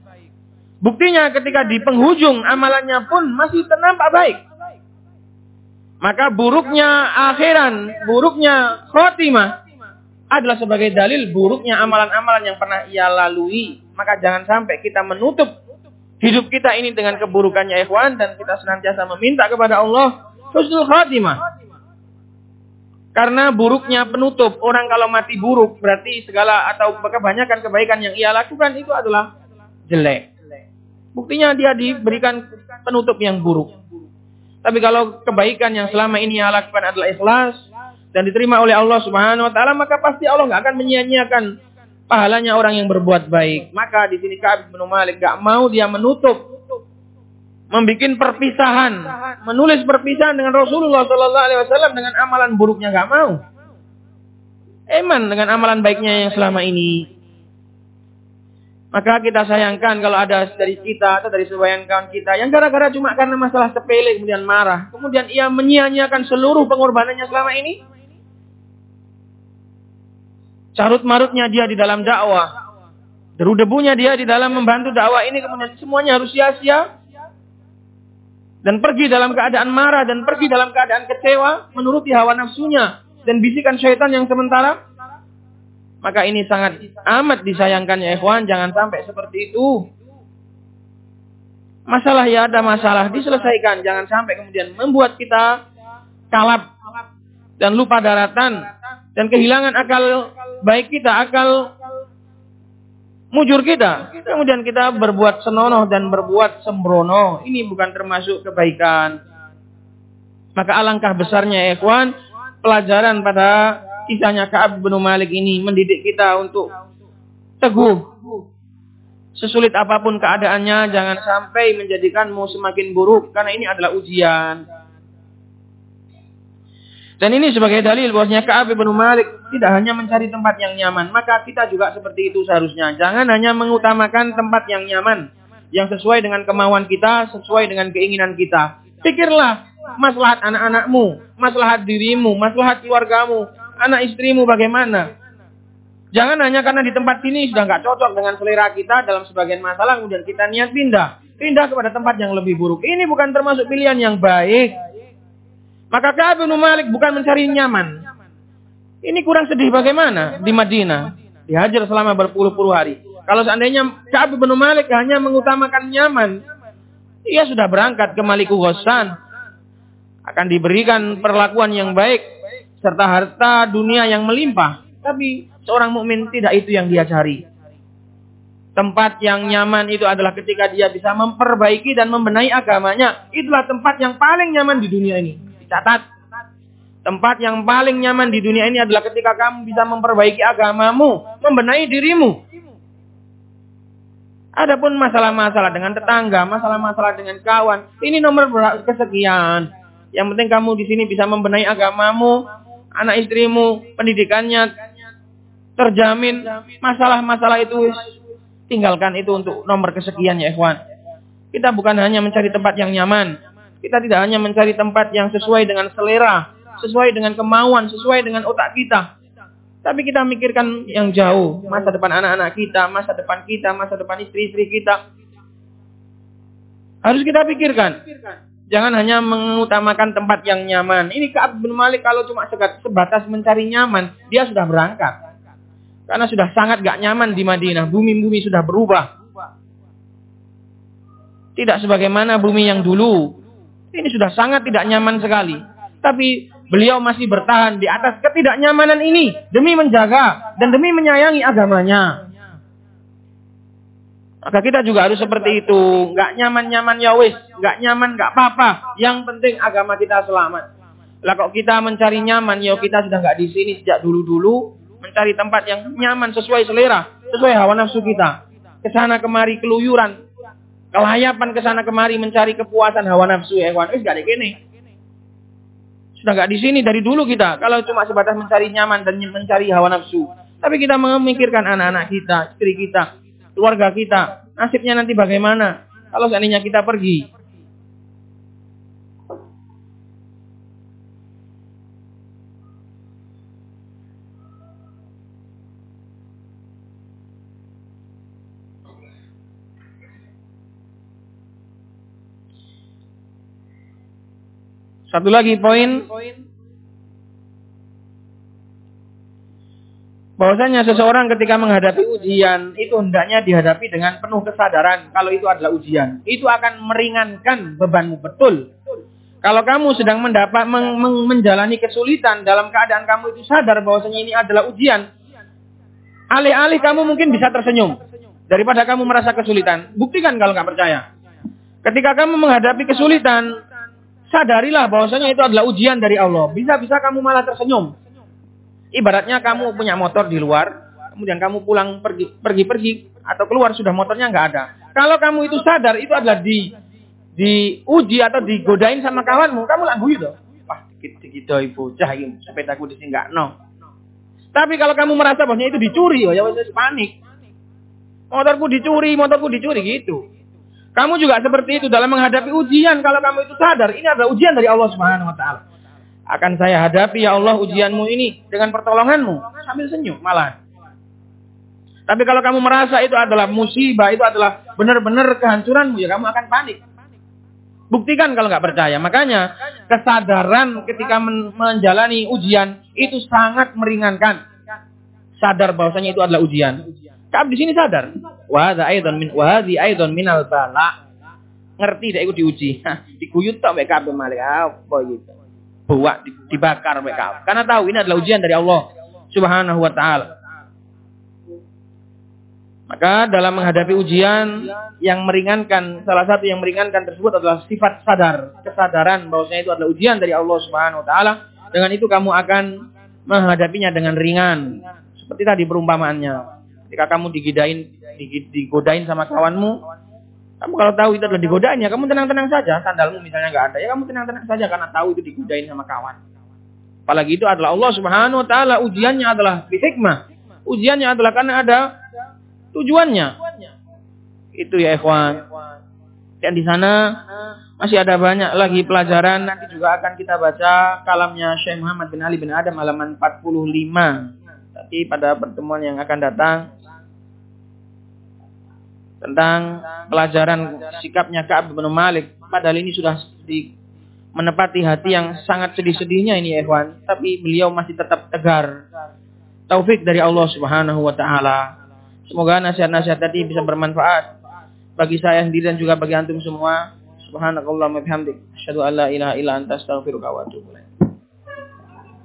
Speaker 1: Buktinya ketika di penghujung amalannya pun masih ternampak baik. Maka buruknya akhiran, buruknya khotimah adalah sebagai dalil buruknya amalan-amalan yang pernah ia lalui. Maka jangan sampai kita menutup hidup kita ini dengan keburukannya ikhwan dan kita senantiasa meminta kepada Allah husnul khotimah. Karena buruknya penutup, orang kalau mati buruk berarti segala atau kebanyakan kebaikan yang ia lakukan itu adalah jelek. Buktinya dia diberikan penutup yang buruk. Tapi kalau kebaikan yang selama ini ia lakukan adalah ikhlas dan diterima oleh Allah Subhanahu wa taala, maka pasti Allah nggak akan menyia-nyiakan pahalanya orang yang berbuat baik. Maka di sini Ka'ab bin Malik gak mau dia menutup membuat perpisahan, menulis perpisahan dengan Rasulullah Sallallahu Alaihi Wasallam dengan amalan buruknya gak mau. Eman dengan amalan baiknya yang selama ini. Maka kita sayangkan kalau ada dari kita atau dari sebagian kawan kita yang gara-gara cuma karena masalah sepele kemudian marah. Kemudian ia menyia-nyiakan seluruh pengorbanannya selama ini. Carut marutnya dia di dalam dakwah. Deru debunya dia di dalam membantu dakwah ini kemudian semuanya harus sia-sia dan pergi dalam keadaan marah dan pergi dalam keadaan kecewa menuruti hawa nafsunya dan bisikan syaitan yang sementara maka ini sangat amat disayangkan ya ikhwan jangan sampai seperti itu masalah ya ada masalah diselesaikan jangan sampai kemudian membuat kita kalap dan lupa daratan dan kehilangan akal baik kita akal mujur kita. Kemudian kita berbuat senonoh dan berbuat sembrono. Ini bukan termasuk kebaikan. Maka alangkah besarnya ikhwan pelajaran pada kisahnya Ka'ab bin Malik ini mendidik kita untuk teguh. Sesulit apa pun keadaannya jangan sampai menjadikanmu semakin buruk karena ini adalah ujian. Dan ini sebagai dalil bahwasanya Ka'ab bin Malik tidak hanya mencari tempat yang nyaman, maka kita juga seperti itu seharusnya. Jangan hanya mengutamakan tempat yang nyaman, yang sesuai dengan kemauan kita, sesuai dengan keinginan kita. Pikirlah maslahat anak-anakmu, maslahat dirimu, maslahat keluargamu, anak istrimu bagaimana. Jangan hanya karena di tempat ini sudah nggak cocok dengan selera kita dalam sebagian masalah, kemudian kita niat pindah. Pindah kepada tempat yang lebih buruk. Ini bukan termasuk pilihan yang baik. Maka Ka'ab bin Malik bukan mencari nyaman. Ini kurang sedih bagaimana di Madinah. Dihajar selama berpuluh-puluh hari. Kalau seandainya Ka'ab bin Malik hanya mengutamakan nyaman, ia sudah berangkat ke Maliku Ghassan. Akan diberikan perlakuan yang baik serta harta dunia yang melimpah. Tapi seorang mukmin tidak itu yang dia cari. Tempat yang nyaman itu adalah ketika dia bisa memperbaiki dan membenahi agamanya. Itulah tempat yang paling nyaman di dunia ini. Catat. Tempat yang paling nyaman di dunia ini adalah ketika kamu bisa memperbaiki agamamu, membenahi dirimu. Adapun masalah-masalah dengan tetangga, masalah-masalah dengan kawan, ini nomor kesekian. Yang penting kamu di sini bisa membenahi agamamu, anak istrimu, pendidikannya terjamin. Masalah-masalah itu tinggalkan itu untuk nomor kesekian ya ikhwan. Kita bukan hanya mencari tempat yang nyaman, kita tidak hanya mencari tempat yang sesuai dengan selera, sesuai dengan kemauan, sesuai dengan otak kita. Tapi kita mikirkan yang jauh, masa depan anak-anak kita, masa depan kita, masa depan istri-istri kita. Harus kita pikirkan. Jangan hanya mengutamakan tempat yang nyaman. Ini Ka'ab bin Malik kalau cuma sebatas mencari nyaman, dia sudah berangkat. Karena sudah sangat gak nyaman di Madinah. Bumi-bumi sudah berubah. Tidak sebagaimana bumi yang dulu. Ini sudah sangat tidak nyaman sekali. Tapi beliau masih bertahan di atas ketidaknyamanan ini demi menjaga dan demi menyayangi agamanya. Maka kita juga harus seperti itu. Gak nyaman-nyaman ya wis. Gak nyaman gak apa-apa. Yang penting agama kita selamat. Lah kok kita mencari nyaman, ya kita sudah nggak di sini sejak dulu-dulu, mencari tempat yang nyaman sesuai selera, sesuai hawa nafsu kita. Ke sana kemari keluyuran, kelayapan ke sana kemari mencari kepuasan hawa nafsu ya kawan. Eh gak ada gini. Sudah nggak di sini dari dulu kita. Kalau cuma sebatas mencari nyaman dan mencari hawa nafsu. Tapi kita memikirkan anak-anak kita, istri kita, keluarga kita. Nasibnya nanti bagaimana? Kalau seandainya kita pergi. Satu lagi poin bahwasanya seseorang ketika menghadapi ujian itu hendaknya dihadapi dengan penuh kesadaran kalau itu adalah ujian. Itu akan meringankan bebanmu betul. Kalau kamu sedang mendapat men, men, menjalani kesulitan dalam keadaan kamu itu sadar bahwasanya ini adalah ujian, alih-alih kamu mungkin bisa tersenyum daripada kamu merasa kesulitan. Buktikan kalau nggak percaya. Ketika kamu menghadapi kesulitan, sadarilah bahwasanya itu adalah ujian dari Allah. Bisa-bisa kamu malah tersenyum. Ibaratnya kamu punya motor di luar, kemudian kamu pulang pergi pergi atau keluar sudah motornya nggak ada. Kalau kamu itu sadar itu adalah di diuji atau digodain sama kawanmu, kamu lagu itu. Wah, dikit-dikit doi bocah ini sepedaku di sini nggak no. Tapi kalau kamu merasa bahwasanya itu dicuri, oh, ya wes panik. Motorku dicuri, motorku dicuri gitu. Kamu juga seperti itu dalam menghadapi ujian kalau kamu itu sadar ini adalah ujian dari Allah Subhanahu wa taala akan saya hadapi ya Allah ujianmu ini dengan pertolonganmu. Sambil senyum malah. Tapi kalau kamu merasa itu adalah musibah, itu adalah benar-benar kehancuranmu, ya kamu akan panik. Buktikan kalau nggak percaya. Makanya kesadaran ketika men menjalani ujian itu sangat meringankan. Sadar bahwasanya itu adalah ujian. Kamu di sini sadar. Wahada aidon min wahadi aidon bala. Ngerti deh ikut diuji. Diguyut tak mereka malik apa gitu buat dibakar mereka. Karena tahu ini adalah ujian dari Allah Subhanahu wa taala. Maka dalam menghadapi ujian yang meringankan, salah satu yang meringankan tersebut adalah sifat sadar, kesadaran bahwasanya itu adalah ujian dari Allah Subhanahu wa taala. Dengan itu kamu akan menghadapinya dengan ringan. Seperti tadi perumpamaannya. Ketika kamu digidain digodain sama kawanmu, kamu kalau tahu itu adalah digodanya, kamu tenang-tenang saja. Sandalmu misalnya nggak ada, ya kamu tenang-tenang saja karena tahu itu digodain sama kawan. Apalagi itu adalah Allah Subhanahu wa taala, ujiannya adalah hikmah. Ujiannya adalah karena ada tujuannya. Itu ya ikhwan. Dan di sana masih ada banyak lagi pelajaran nanti juga akan kita baca kalamnya Syekh Muhammad bin Ali bin Adam halaman 45. Tapi pada pertemuan yang akan datang tentang pelajaran sikapnya Ka'ab bin Malik. Padahal ini sudah di, menepati hati yang sangat sedih-sedihnya ini Ikhwan. Tapi beliau masih tetap tegar. Taufik dari Allah subhanahu wa ta'ala. Semoga nasihat-nasihat tadi bisa bermanfaat. Bagi saya sendiri dan juga bagi antum semua. Subhanakallahumma bihamdik. Asyhadu an la ilaha illa anta astaghfiruka wa atubu.